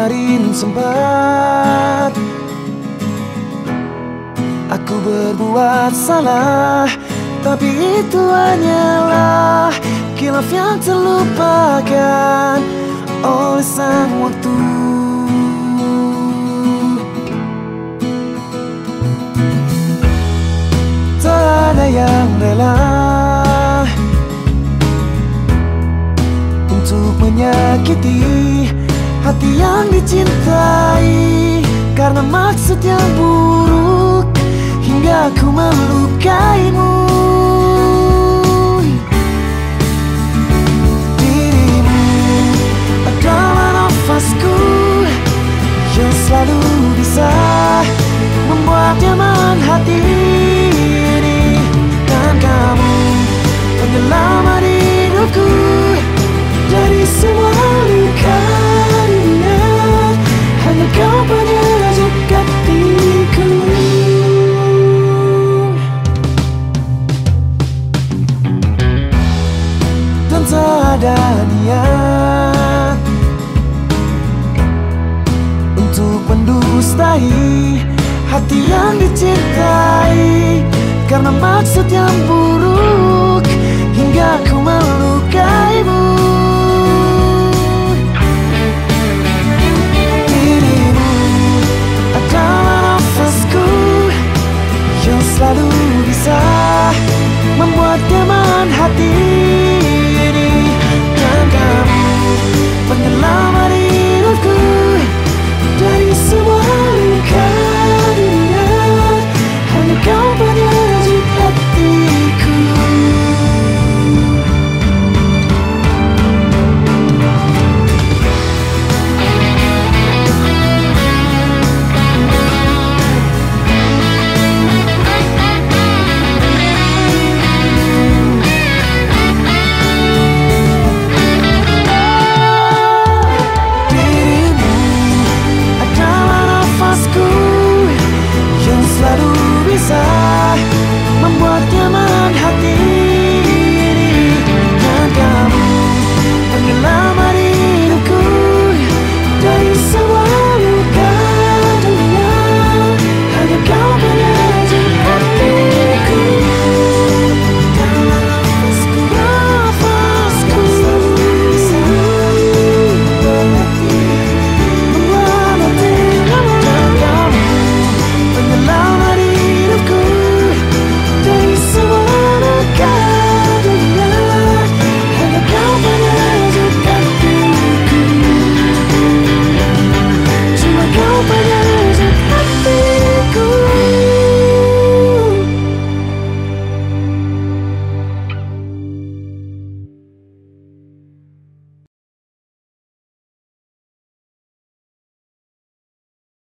Kemarin sempat Aku berbuat salah Tapi itu hanyalah Kilaf yang terlupakan Oleh sang waktu. Tak ada yang rela Untuk menyakiti hati yang dicintai. Karena maksud yang buruk Hingga ku melukaimu ada Untuk mendustai Hati yang dicintai Karena maksud yang buruk